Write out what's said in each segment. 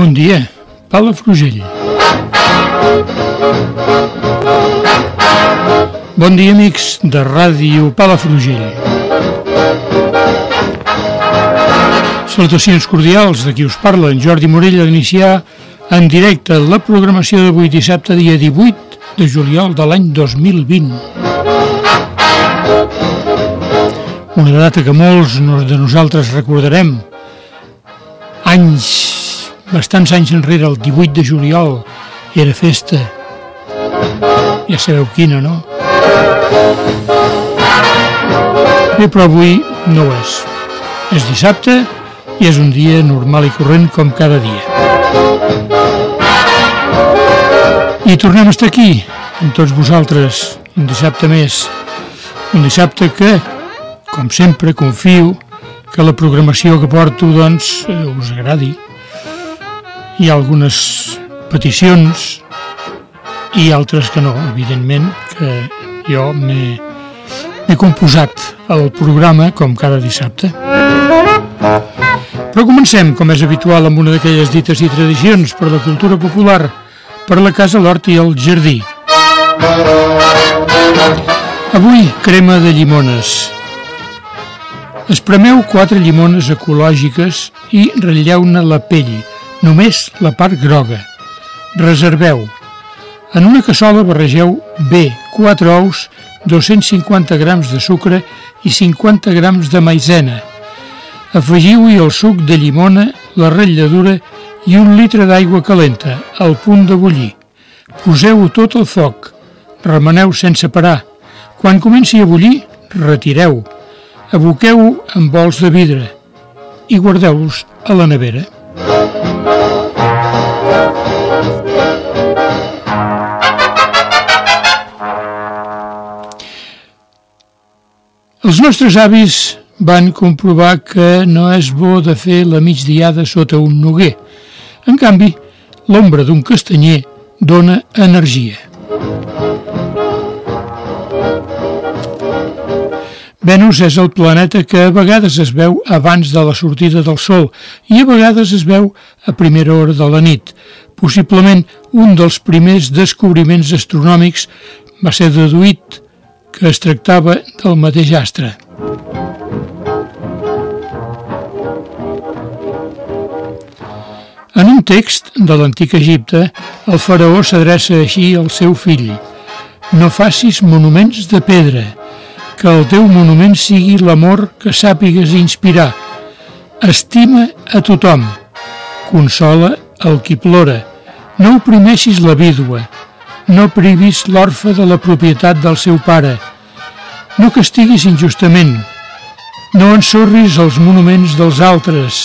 Bon dia, Palafrugell. Bon dia, amics de Ràdio Palafrugell. Salutacions cordials de qui us parla, en Jordi Morell, a iniciar en directe la programació d'avui dissabte, dia 18 de juliol de l'any 2020. Una data que molts de nosaltres recordarem. Anys, bastants anys enrere, el 18 de juliol, era festa. Ja sabeu quina, no? Bé, però avui no ho és. És dissabte i és un dia normal i corrent com cada dia. I tornem a estar aquí, amb tots vosaltres, un dissabte més. Un dissabte que, com sempre, confio que la programació que porto, doncs, us agradi. Hi ha algunes peticions i altres que no, evidentment, que jo m'he composat el programa com cada dissabte. Però comencem, com és habitual, amb una d'aquelles dites i tradicions per la cultura popular, per la casa, l'hort i el jardí. Avui, crema de llimones. Espremeu quatre llimones ecològiques i ratlleu-ne la pell, només la part groga. Reserveu. En una cassola barregeu bé 4 ous, 250 grams de sucre i 50 grams de maizena. Afegiu-hi el suc de llimona, la ratlladura i un litre d'aigua calenta, al punt de bullir. Poseu-ho tot al foc. Remeneu sense parar. Quan comenci a bullir, retireu. Aboqueu-ho en bols de vidre i guardeu-los a la nevera. Els nostres avis van comprovar que no és bo de fer la migdiada sota un noguer. En canvi, l'ombra d'un castanyer dona energia. Venus és el planeta que a vegades es veu abans de la sortida del Sol i a vegades es veu a primera hora de la nit. Possiblement un dels primers descobriments astronòmics va ser deduït que es tractava del mateix astre. En un text de l'antic Egipte, el faraó s'adreça així al seu fill. No facis monuments de pedra, que el teu monument sigui l'amor que sàpigues inspirar. Estima a tothom, consola el qui plora, no oprimeixis la vídua, no privis l'orfe de la propietat del seu pare, no castiguis injustament, no ensorris els monuments dels altres,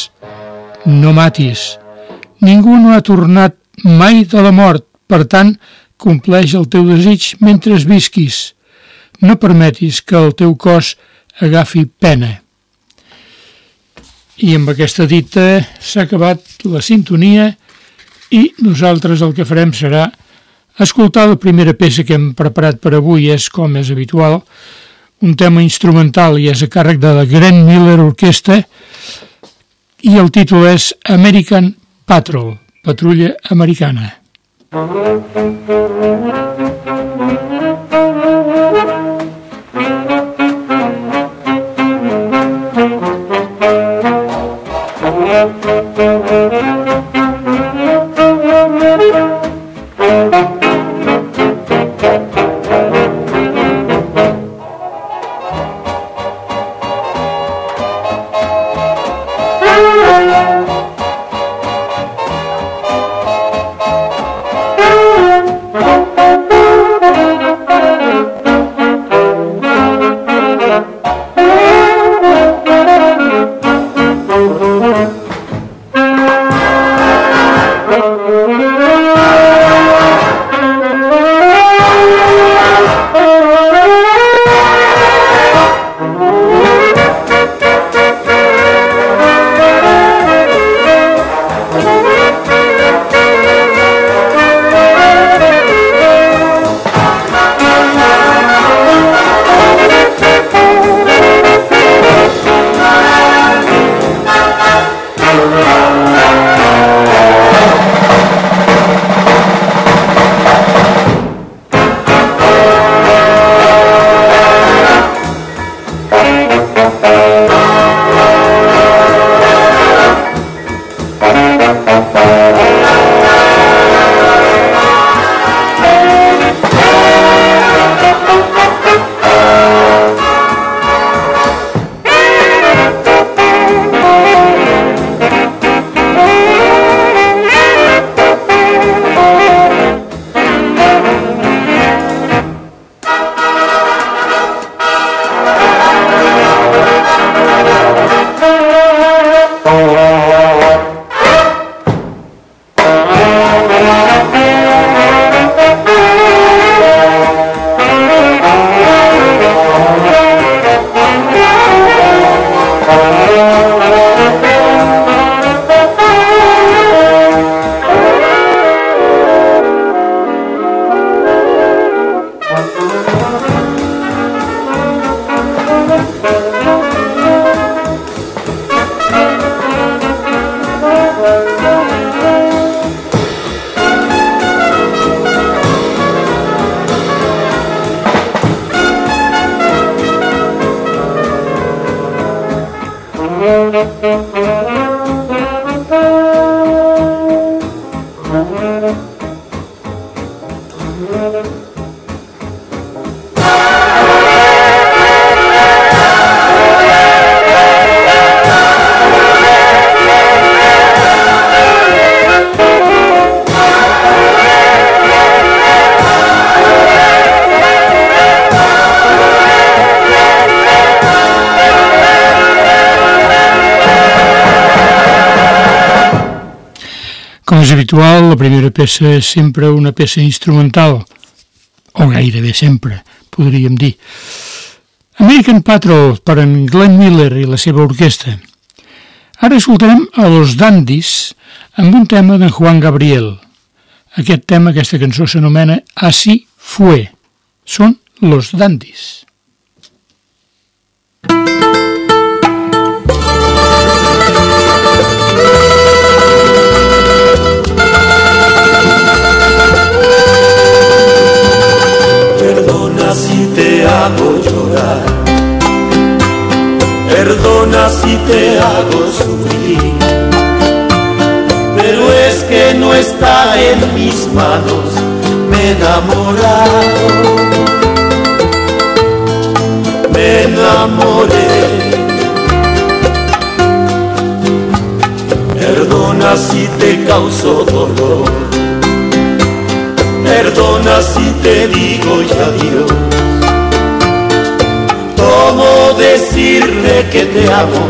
no matis. Ningú no ha tornat mai de la mort, per tant, compleix el teu desig mentre visquis. No permetis que el teu cos agafi pena. I amb aquesta dita s'ha acabat la sintonia i nosaltres el que farem serà escoltar la primera peça que hem preparat per avui, és com és habitual, un tema instrumental i és a càrrec de la Grand Miller Orquestra i el títol és American Patrol, patrulla americana. Com és Thank. Habitual, la primera peça és sempre una peça instrumental, o gairebé sempre, podríem dir. American Patrol per en Glenn Miller i la seva orquestra. Ara escoltarem a Los Dandis amb un tema d'en Juan Gabriel. Aquest tema, aquesta cançó s'anomena Así fue. Són Los Dandis. Te hago sufrir. Pero es que no está en mis manos, me he enamorado. Me enamoré. Perdona si te causo dolor. Perdona si te digo ya adiós cómo decirle que te amo,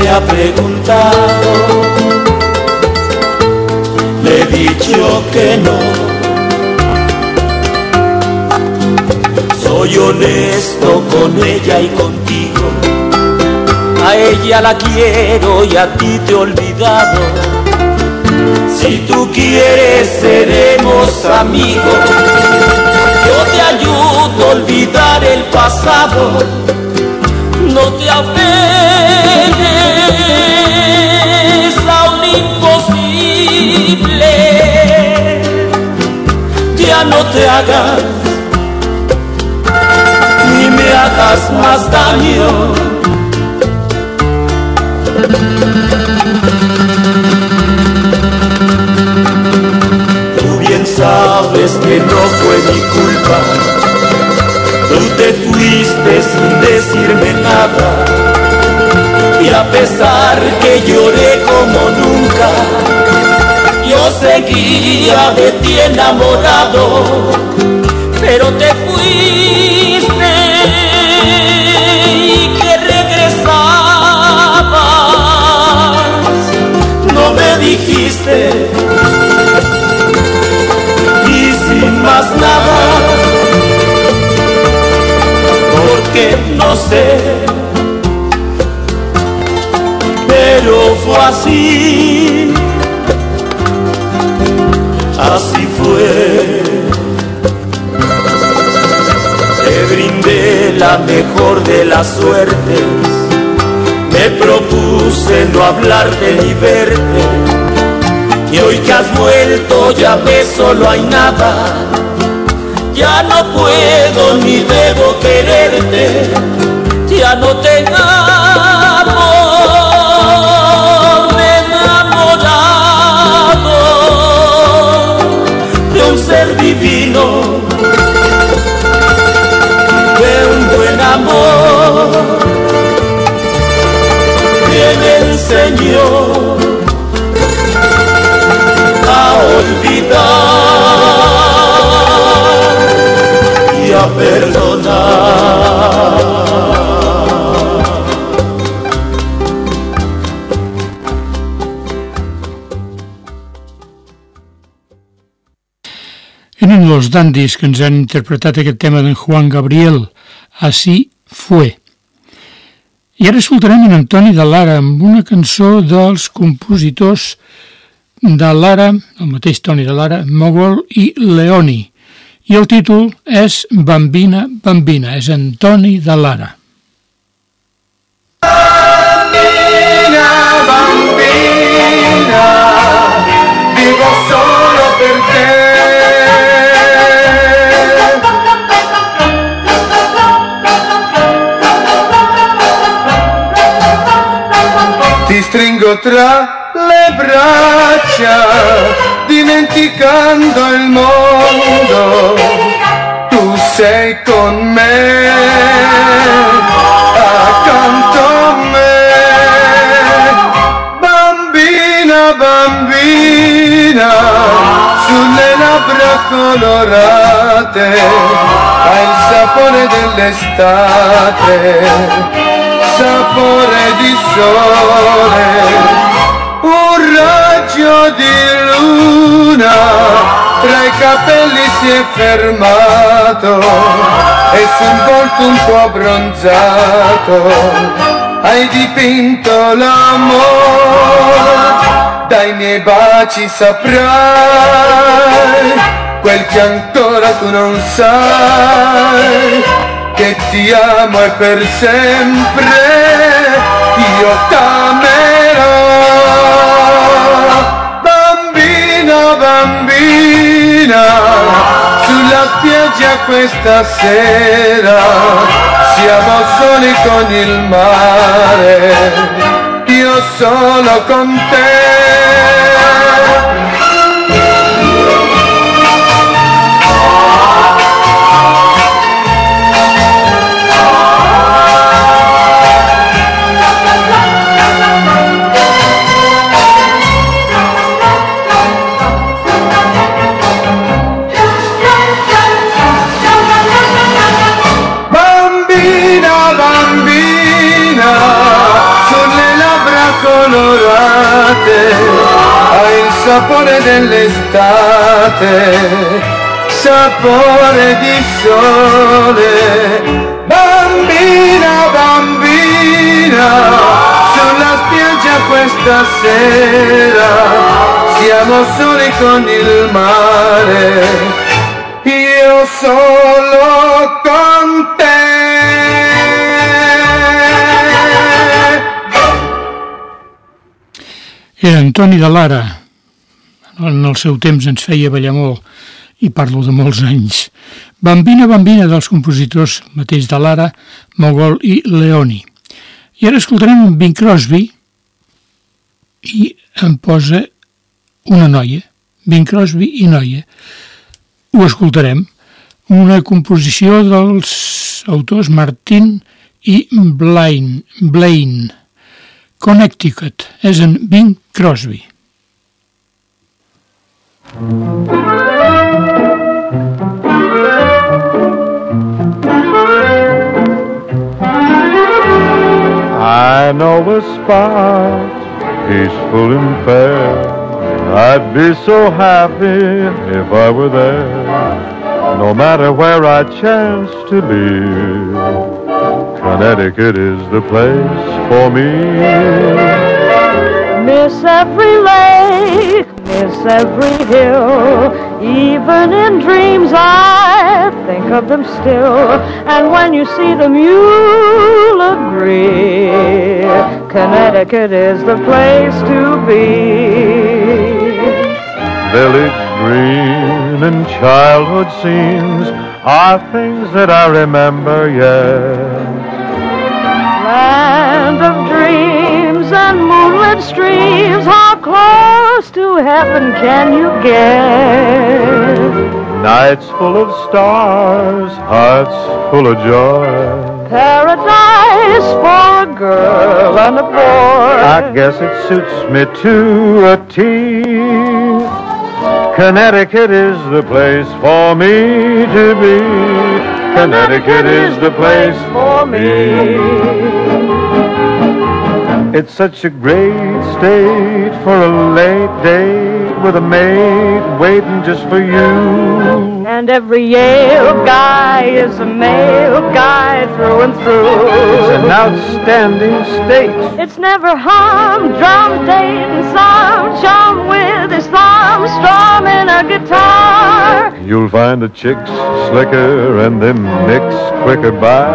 me ha preguntado. Le he dicho que no. Soy honesto con ella y contigo. A ella la quiero y a ti te he olvidado. Si tú quieres seremos amigos. Yo te ayudo a olvidar el pasado no te aferres no te hagas ni me hagas más daño. Tú bien sabes que no fue mi culpa Tú te fuiste sin decirme nada y a pesar que lloré como nunca, seguía de ti enamorado, pero te fuiste y que regresabas, no me dijiste y sin más nada porque no sé, pero fue así la mejor de las suertes, me propuse no hablarte ni verte, y hoy que has vuelto ya ves solo hay nada. Ya no puedo ni debo quererte, ya no te amo, me enamorado de un ser divino, enseñó a olvidar a perdonar. Eren los dandis que ens han interpretat aquest tema d'en Juan Gabriel, Así fue. I ara escoltarem en Antoni de Lara amb una cançó dels compositors de Lara, el mateix Toni de Lara, Mogol i Leoni, i el títol és Bambina, Bambina, és Antoni de Lara. Bambina, bambina, vivo solo ti stringo tra le braccia, dimenticando il mondo, tu sei con me, accanto a me, bambina, bambina, sulle labbra colorate, hai il sapore dell'estate sapore di sole, un raggio di luna tra i capelli si è fermato e sul volto un po' abbronzato. Hai dipinto l'amore, dai miei baci saprai quel che ancora tu non sai che ti amo e per sempre io t'amerò. Bambina, bambina, sulla spiaggia questa sera siamo soli con il mare, io solo con te. Sapore dell'estate, sapore di sole. Bambina, bambina, sulla spiaggia questa sera, siamo soli con il mare, io solo con Era Antoni de Lara, en el seu temps ens feia ballar molt, i parlo de molts anys. Bambina, bambina dels compositors mateix de Lara, Mogol i Leoni. I ara escoltarem Bing Crosby i em posa una noia, Bing Crosby i noia. Ho escoltarem. Una composició dels autors Martin i Blaine. Blaine. Connecticut és en Bing Crosby. I know a spot peaceful and fair. I'd be so happy if I were there. No matter where I chance to be, Connecticut is the place for me. Miss every lake, miss every hill. Even in dreams, I think of them still. And when you see them, you'll agree. Connecticut is the place to be. Village green and childhood scenes are things that I remember, yes. Streams, how close to heaven can you get? Nights full of stars, hearts full of joy. Paradise for a girl and a boy. I guess it suits me to a T. Connecticut is the place for me to be. Connecticut is the place for me. It's such a great state for a late date with a maid waiting just for you. And every Yale guy is a male guy through and through. It's an outstanding state. It's never humdrum dating some chum with his thumb strumming a guitar. You'll find the chicks slicker and them nicks quicker by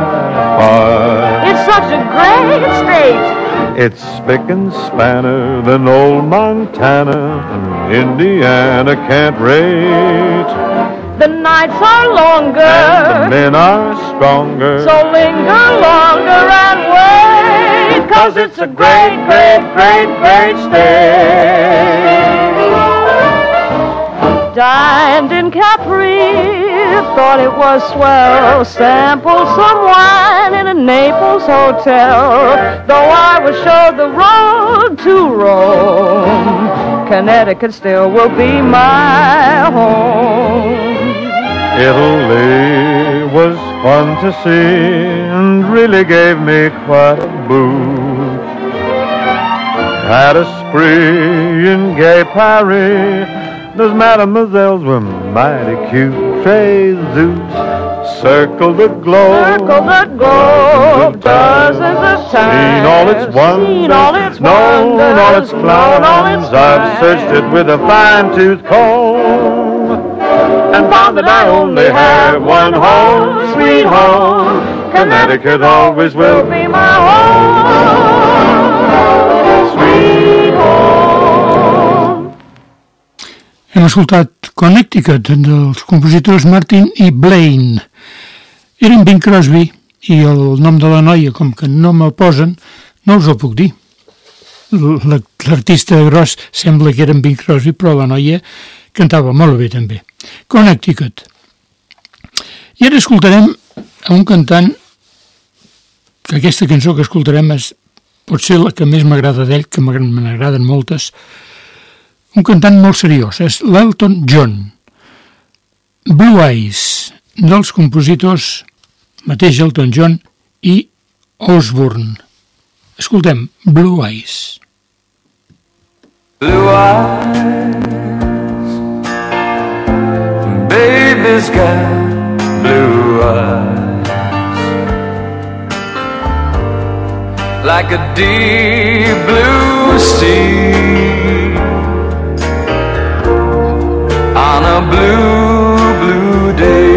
far. It's such a great state. It's spick and spanner than old Montana. And Indiana can't rate. The nights are longer. And the men are stronger. So linger longer and wait. cause it's a great, great, great, great state. Dined in Capri, thought it was swell. Sampled some wine in a Naples hotel. Though I was showed the road to Rome, Connecticut still will be my home. Italy was fun to see and really gave me quite a boost. Had a spree in gay Paris. Those mademoiselles were mighty cute. Zeus circled the globe. Circle the globe dozens of times. Seen all its wonders, Seen all its known wonders, all its climes. I've searched it with a fine-tooth comb and found that I only have one home, sweet home. Connecticut always will be my home. Hem escoltat Connecticut dels compositors Martin i Blaine. Eren Bing Crosby i el nom de la noia, com que no me'l posen, no us ho puc dir. L'artista gros sembla que era en Bing Crosby, però la noia cantava molt bé també. Connecticut. I ara escoltarem a un cantant que aquesta cançó que escoltarem és potser la que més m'agrada d'ell, que m'agra- me n'agraden moltes, un cantant molt seriós, és l'Elton John. Blue Eyes, dels compositors mateix Elton John i Osborne. Escoltem, Blue Eyes. blue eyes. Baby's got blue eyes. Like a deep blue sea on a blue, blue day.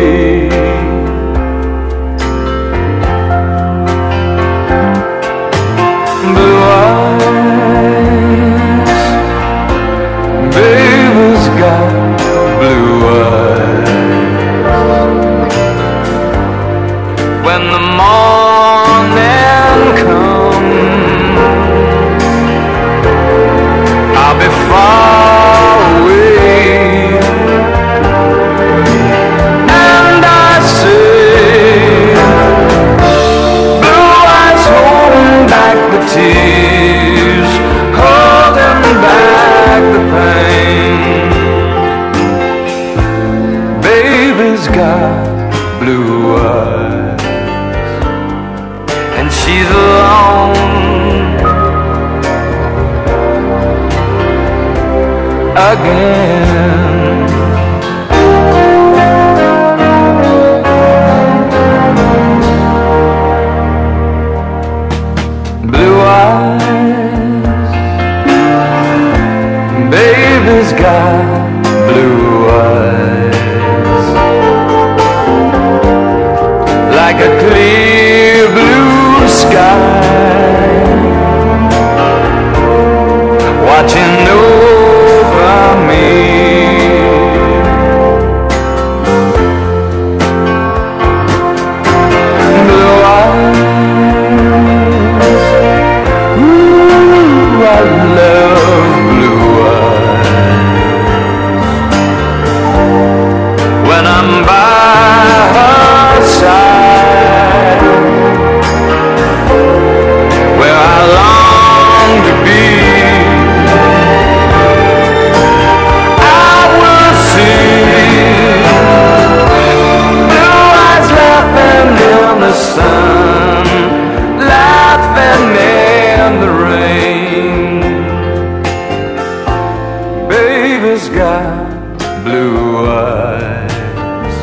Baby's got blue eyes,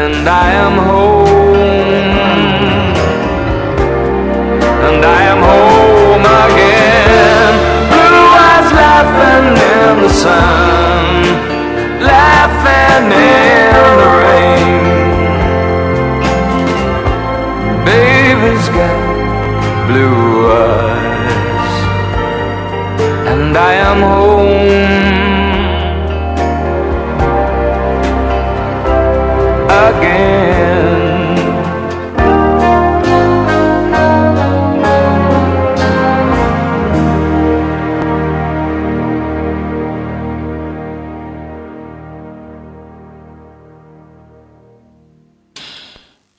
and I am home, and I am home again. Blue eyes laughing in the sun, laughing in the rain. Baby's got blue eyes, and I am home again.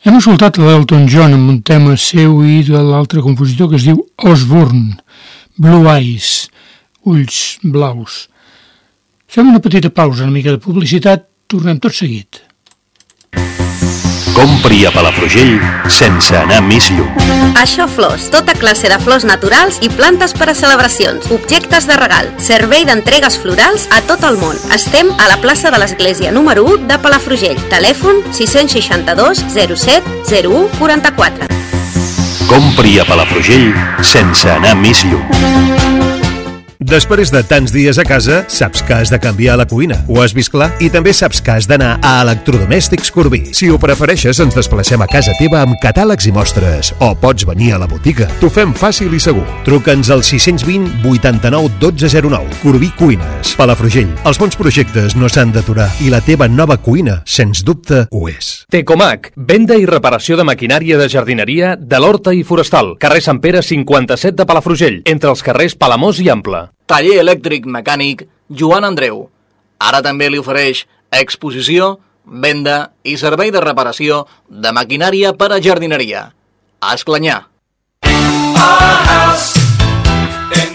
Hem escoltat l'Elton John amb un tema seu i de l'altre compositor que es diu Osborne, Blue Eyes ulls blaus. Fem una petita pausa, una mica de publicitat, tornem tot seguit. Compri a Palafrugell sense anar més lluny. Això Flors, tota classe de flors naturals i plantes per a celebracions, objectes de regal, servei d'entregues florals a tot el món. Estem a la plaça de l'Església número 1 de Palafrugell. Telèfon 662 07 01 44. Compri a Palafrugell sense anar més lluny. Després de tants dies a casa, saps que has de canviar la cuina. Ho has vist clar? I també saps que has d'anar a Electrodomèstics Corbí. Si ho prefereixes, ens desplacem a casa teva amb catàlegs i mostres. O pots venir a la botiga. T'ho fem fàcil i segur. Truca'ns al 620 89 1209. Corbí Cuines. Palafrugell. Els bons projectes no s'han d'aturar i la teva nova cuina, sens dubte, ho és. Tecomac, venda i reparació de maquinària de jardineria de l'Horta i Forestal. Carrer Sant Pere 57 de Palafrugell, entre els carrers Palamós i Ample. Taller elèctric mecànic Joan Andreu. Ara també li ofereix exposició, venda i servei de reparació de maquinària per a jardineria. A Esclanyà.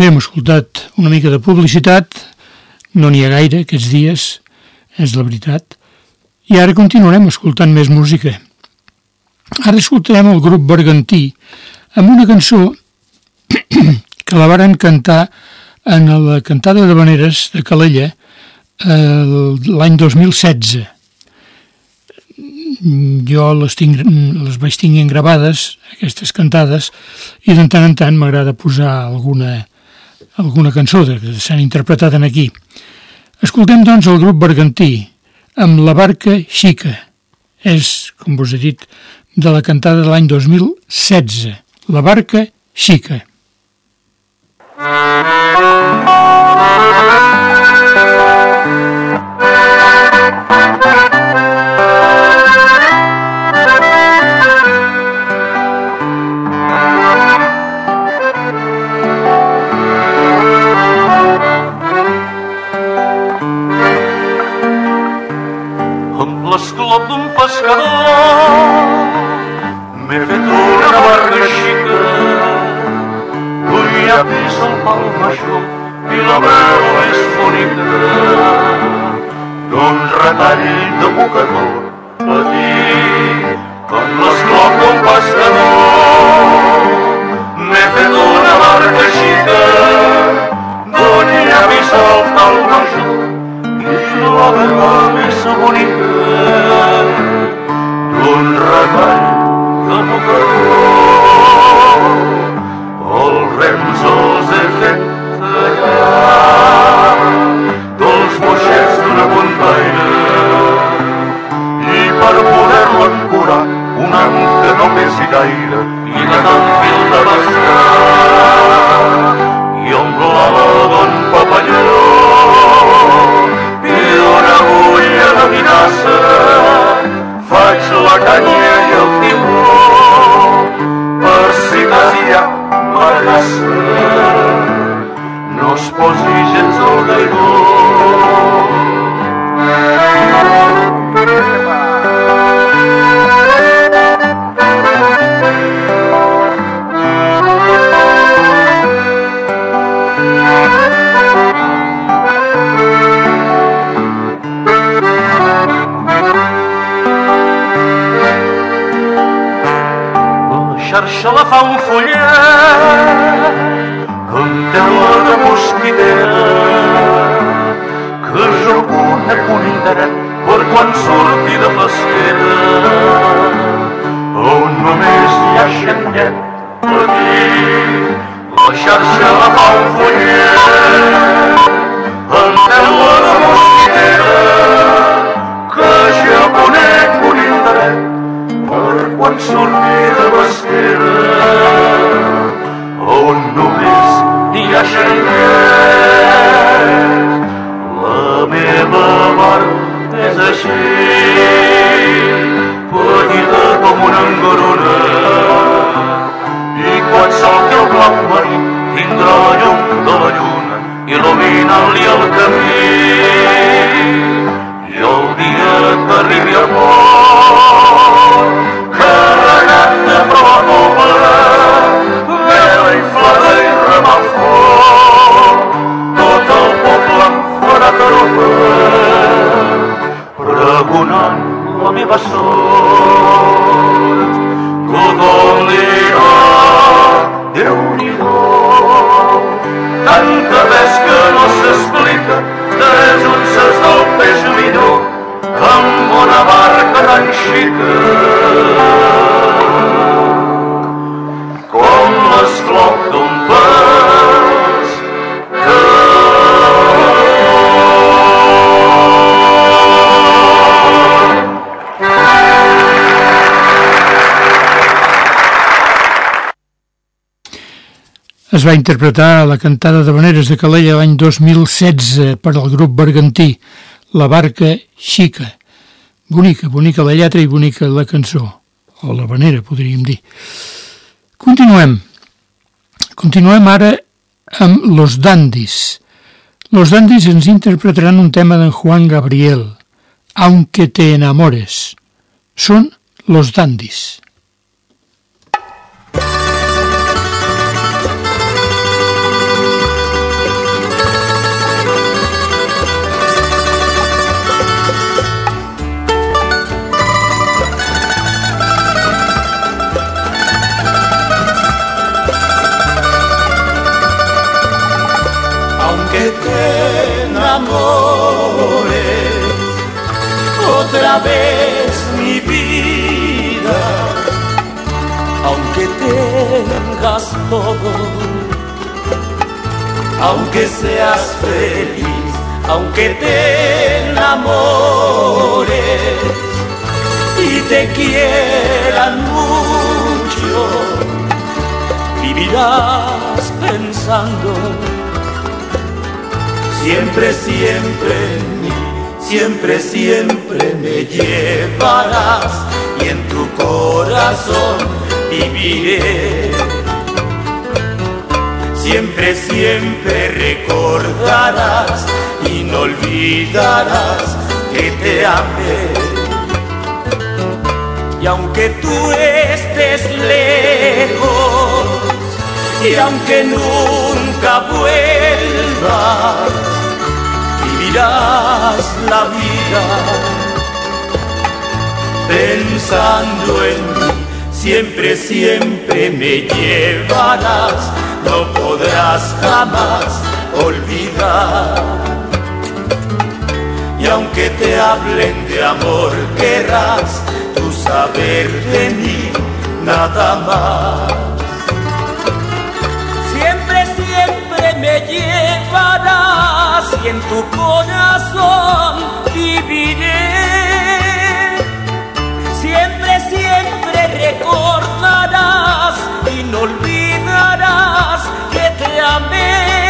Bé, hem escoltat una mica de publicitat, no n'hi ha gaire aquests dies, és la veritat, i ara continuarem escoltant més música. Ara escoltarem el grup Bergantí amb una cançó que la varen cantar en la cantada de Veneres de Calella l'any 2016. Jo les, tinc, les vaig tinguent gravades, aquestes cantades, i de tant en tant m'agrada posar alguna, alguna cançó que s'han interpretat en aquí. Escoltem, doncs, el grup Bergantí, amb La barca xica. És, com vos he dit, de la cantada de l'any 2016. La barca xica. amb teula de mosquitera que jo conec un indret per quan surti de pesquera on només hi ha xenguet petit la xarxa la fa un follet amb teula de mosquitera que jo conec un indret per quan surti de pesquera món només hi ha xinès. La meva mar és així, petita com una engarona, i quan salti el blau marí tindrà la llum de la lluna il·luminant-li el camí. I el dia que arribi a port, carregat de proa la meva sort. Tothom dirà, Déu-n'hi-do, tanta pesca no s'explica, tres unces del peix minó, amb una barca tan xica. Es va interpretar la cantada de Veneres de Calella l'any 2016 per al grup bergantí, La barca xica. Bonica, bonica la lletra i bonica la cançó, o la venera, podríem dir. Continuem. Continuem ara amb Los Dandis. Los Dandis ens interpretaran un tema d'en Juan Gabriel, Aunque te enamores. Són Los Dandis. Otra vez mi vida, aunque tengas todo, aunque seas feliz, aunque te enamores y te quieran mucho, vivirás pensando Siempre, siempre en mí, siempre, siempre me llevarás y en tu corazón viviré. Siempre, siempre recordarás y no olvidarás que te amé. Y aunque tú estés lejos y aunque nunca vuelvas, vivirás la vida pensando en mí. Siempre, siempre me llevarás, no podrás jamás olvidar. Y aunque te hablen de amor, querrás tú saber de mí nada más. Y en tu corazón viviré. Siempre, siempre recordarás y no olvidarás que te amé.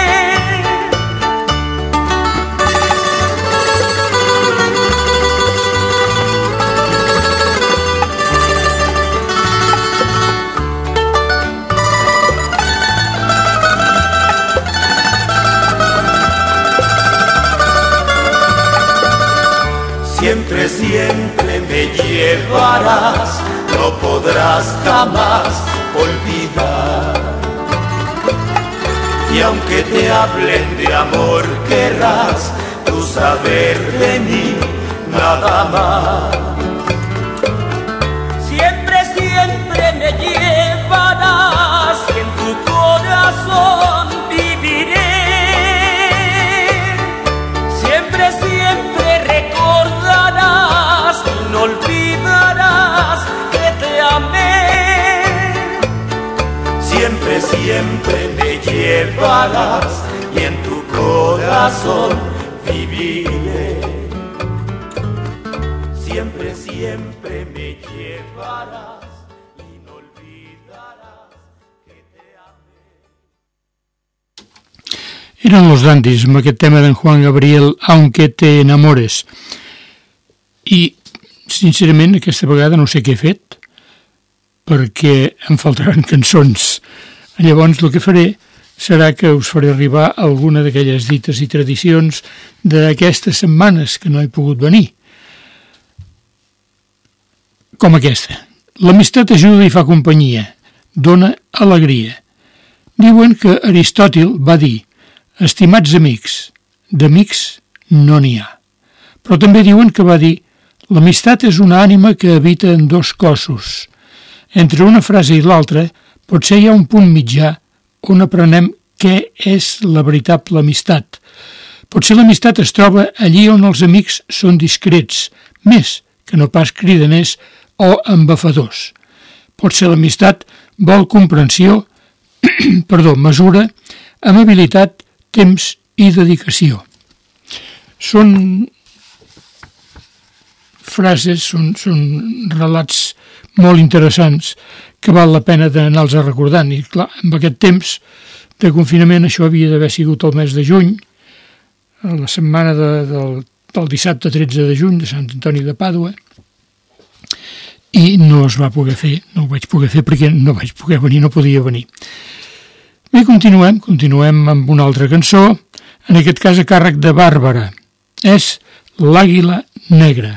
Siempre, siempre me llevarás, no podrás jamás olvidar. Y aunque te hablen de amor, querrás tú saber de mí nada más. Siempre, me llevarás y en tu corazón viviré. Siempre, siempre me llevarás y no olvidarás que te amé. Eren los dandis amb aquest tema d'en Juan Gabriel, Aunque te enamores. I, sincerament, aquesta vegada no sé què he fet, perquè em faltaran cançons. Llavors, el que faré serà que us faré arribar alguna d'aquelles dites i tradicions d'aquestes setmanes que no he pogut venir. Com aquesta. L'amistat ajuda i fa companyia, dona alegria. Diuen que Aristòtil va dir Estimats amics, d'amics no n'hi ha. Però també diuen que va dir L'amistat és una ànima que habita en dos cossos. Entre una frase i l'altra potser hi ha un punt mitjà on aprenem què és la veritable amistat. Potser l'amistat es troba allí on els amics són discrets, més que no pas cridaners o embafadors. Potser l'amistat vol comprensió, perdó, mesura, amabilitat, temps i dedicació. Són frases, són, són relats molt interessants que val la pena d'anar-los recordant. I clar, amb aquest temps de confinament això havia d'haver sigut el mes de juny, la setmana de, del, del dissabte 13 de juny de Sant Antoni de Pàdua, i no es va poder fer, no ho vaig poder fer perquè no vaig poder venir, no podia venir. Bé, continuem, continuem amb una altra cançó, en aquest cas a càrrec de Bàrbara. És L'Àguila Negra.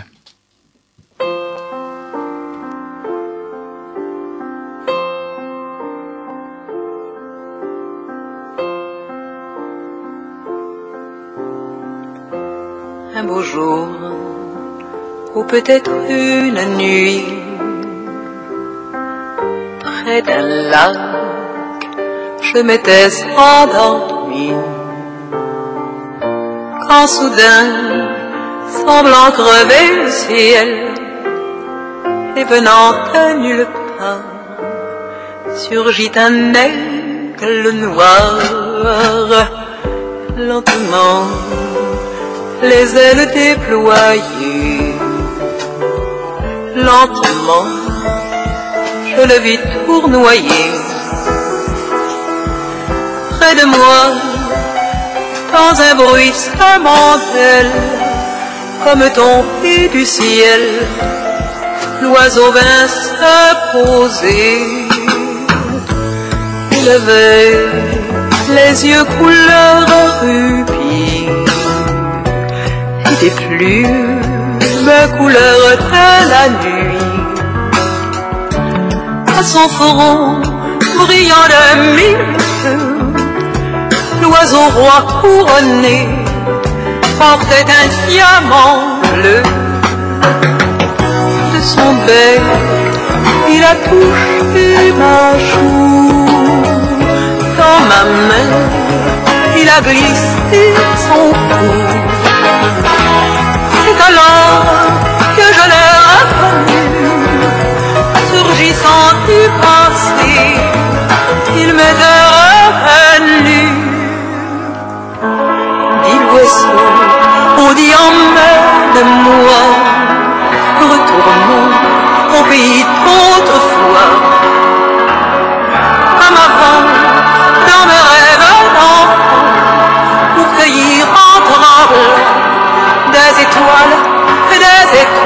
Un beau jour, ou peut-être une nuit, près d'un lac, je m'étais endormi. Quand soudain, semblant crever le ciel, et venant de nulle part, surgit un aigle noir, lentement les ailes déployées. Lentement, je le vis tournoyer. Près de moi, dans un bruit d'ailes, comme tombé du ciel, l'oiseau vint se poser. Il avait les yeux couleur rubis des plumes couleur de la nuit. À son front brillant de mille feux, l'oiseau roi couronné portait un diamant bleu. De son bec, il a touché ma joue. Dans ma main, il a glissé son cou. Que je l'ai reconnu, surgissant du passé, il m'était revenu. Dit l'oiseau, on dit emmène-moi, retournons au pays d'autrefois. ecco.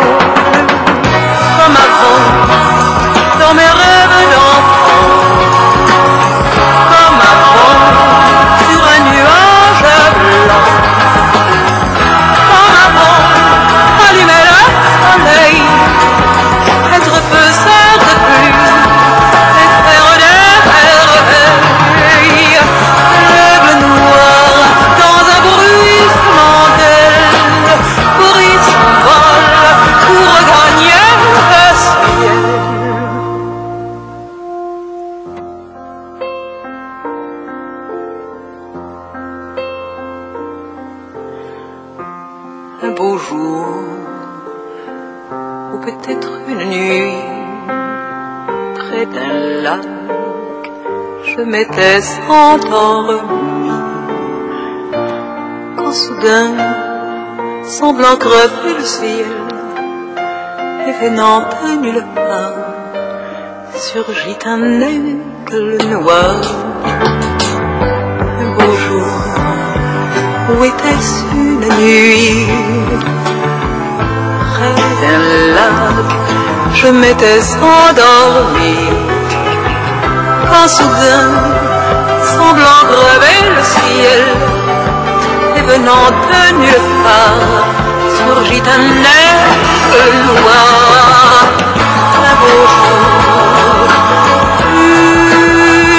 Endormi. Quand soudain, semblant crever le ciel, et venant de nulle part, surgit un aigle noir. Un beau jour, Où était-ce une nuit? Près d'un lac, je m'étais endormie. Quand soudain, semblant grever le ciel, et venant de nulle part, surgit un air noir, un beau jour,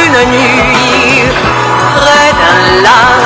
une nuit, près d'un lac,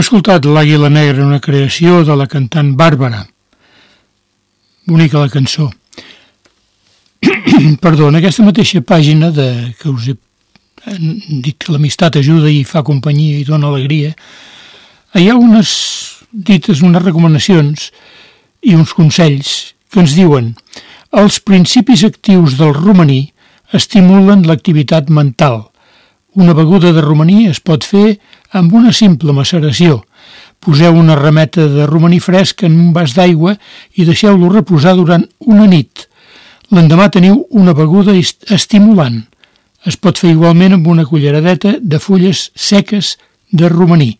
Escoltat L'Àguila Negra, una creació de la cantant Bàrbara. Bonica la cançó. Perdó, en aquesta mateixa pàgina de, que us he dit que l'amistat ajuda i fa companyia i dona alegria, hi ha unes dites, unes recomanacions i uns consells que ens diuen els principis actius del romaní estimulen l'activitat mental. Una beguda de romaní es pot fer amb una simple maceració. Poseu una rameta de romaní fresc en un vas d'aigua i deixeu-lo reposar durant una nit. L'endemà teniu una beguda estimulant. Es pot fer igualment amb una culleradeta de fulles seques de romaní.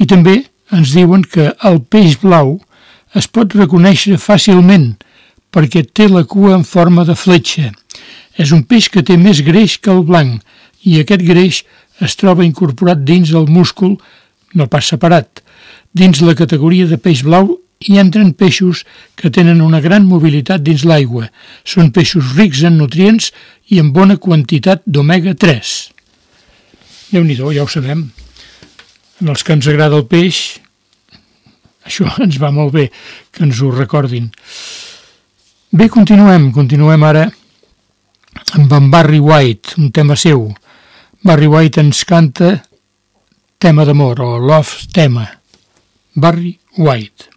I també ens diuen que el peix blau es pot reconèixer fàcilment perquè té la cua en forma de fletxa. És un peix que té més greix que el blanc i aquest greix es troba incorporat dins el múscul, no pas separat. Dins la categoria de peix blau hi entren peixos que tenen una gran mobilitat dins l'aigua. Són peixos rics en nutrients i amb bona quantitat d'omega-3. Déu-n'hi-do, ja ho sabem. En els que ens agrada el peix, això ens va molt bé que ens ho recordin. Bé, continuem, continuem ara amb en Barry White, un tema seu. Barry White ens canta tema d'amor o love tema. Barry White.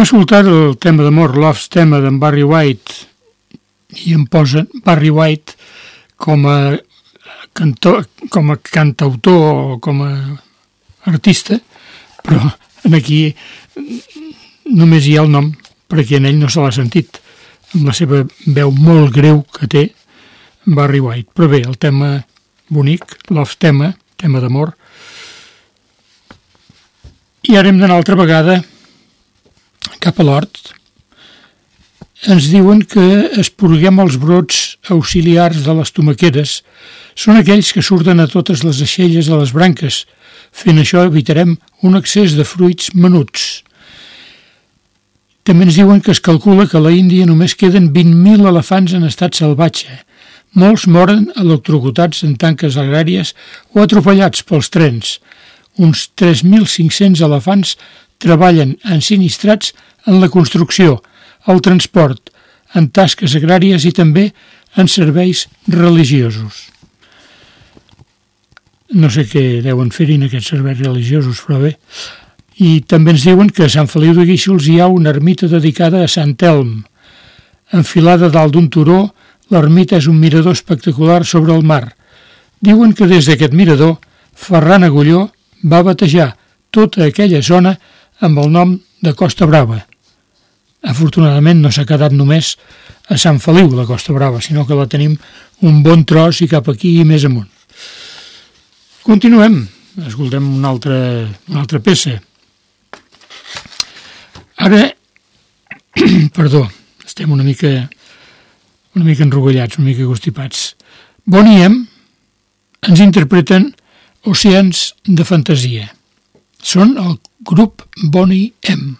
Hem escoltat el tema d'amor, Love's tema d'en Barry White, i em posen Barry White com a, cantor, com a cantautor o com a artista, però aquí només hi ha el nom, perquè en ell no se l'ha sentit, amb la seva veu molt greu que té Barry White. Però bé, el tema bonic, Love's tema, tema d'amor. I ara hem d'anar altra vegada cap a l'hort, ens diuen que esporguem els brots auxiliars de les tomaqueres. Són aquells que surten a totes les aixelles de les branques. Fent això evitarem un excés de fruits menuts. També ens diuen que es calcula que a la Índia només queden 20.000 elefants en estat salvatge. Molts moren electrocutats en tanques agràries o atropellats pels trens. Uns 3.500 elefants treballen ensinistrats en la construcció, el transport, en tasques agràries i també en serveis religiosos. No sé què deuen fer en aquests serveis religiosos, però bé. I també ens diuen que a Sant Feliu de Guíxols hi ha una ermita dedicada a Sant Elm. Enfilada dalt d'un turó, l'ermita és un mirador espectacular sobre el mar. Diuen que des d'aquest mirador, Ferran Agulló va batejar tota aquella zona amb el nom de Costa Brava. Afortunadament no s'ha quedat només a Sant Feliu, la Costa Brava, sinó que la tenim un bon tros i cap aquí i més amunt. Continuem, escoltem una altra, una altra peça. Ara, perdó, estem una mica, una mica enrogallats, una mica constipats. Boniem ens interpreten Oceans de Fantasia. Són el grup Bonnie M.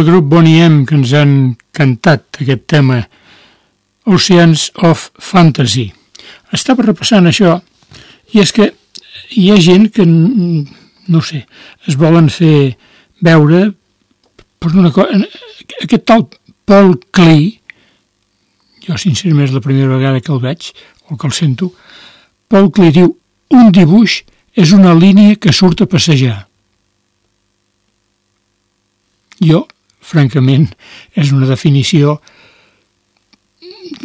Eren el grup Bonnie M que ens han cantat aquest tema Oceans of Fantasy. Estava repassant això i és que hi ha gent que, no sé, es volen fer veure per una cosa... Aquest tal Paul Klee, jo sincerament és la primera vegada que el veig, o que el sento, Paul Klee diu, un dibuix és una línia que surt a passejar. Jo, francament, és una definició...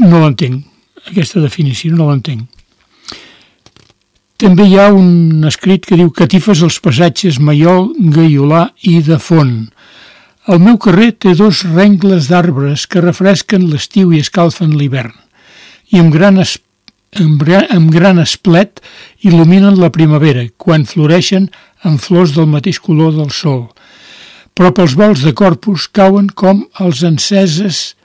No l'entenc. Aquesta definició no l'entenc. També hi ha un escrit que diu catifes els passatges Maiol, Gaiolà i de Font. El meu carrer té dos rengles d'arbres que refresquen l'estiu i escalfen l'hivern i amb gran, es, amb, amb gran esplet il·luminen la primavera quan floreixen amb flors del mateix color del sol – però pels vols de corpus cauen com els enceses,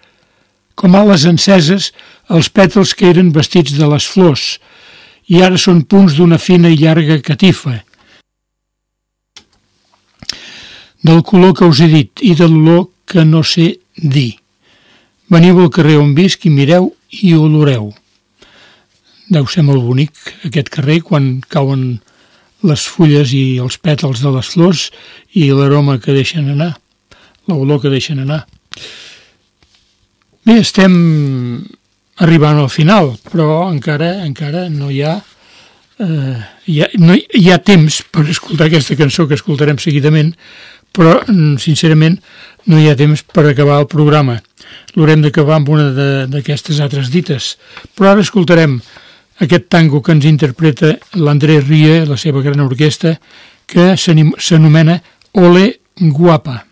com a les enceses els pètals que eren vestits de les flors, i ara són punts d'una fina i llarga catifa. Del color que us he dit i de l'olor que no sé dir. Veniu al carrer on visc i mireu i oloreu. Deu ser molt bonic aquest carrer quan cauen les fulles i els pètals de les flors i l'aroma que deixen anar, l'olor que deixen anar. Bé, estem arribant al final, però encara encara no hi ha, eh, hi, ha, no hi, ha temps per escoltar aquesta cançó que escoltarem seguidament, però, mm, sincerament, no hi ha temps per acabar el programa. L'haurem d'acabar amb una d'aquestes altres dites. Però ara escoltarem aquest tango que ens interpreta l'André Rie, la seva gran orquestra, que s'anomena Ole Guapa.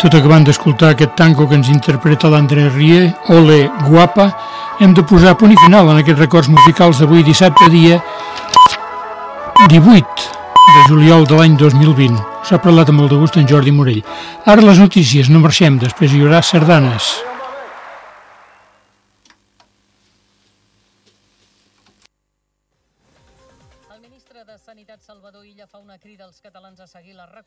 Tot acabant d'escoltar aquest tango que ens interpreta l'André Rie, Ole Guapa, hem de posar punt i final en aquests records musicals d'avui dissabte dia 18 de juliol de l'any 2020. Us ha parlat amb molt de gust en Jordi Morell. Ara les notícies, no marxem, després hi haurà sardanes.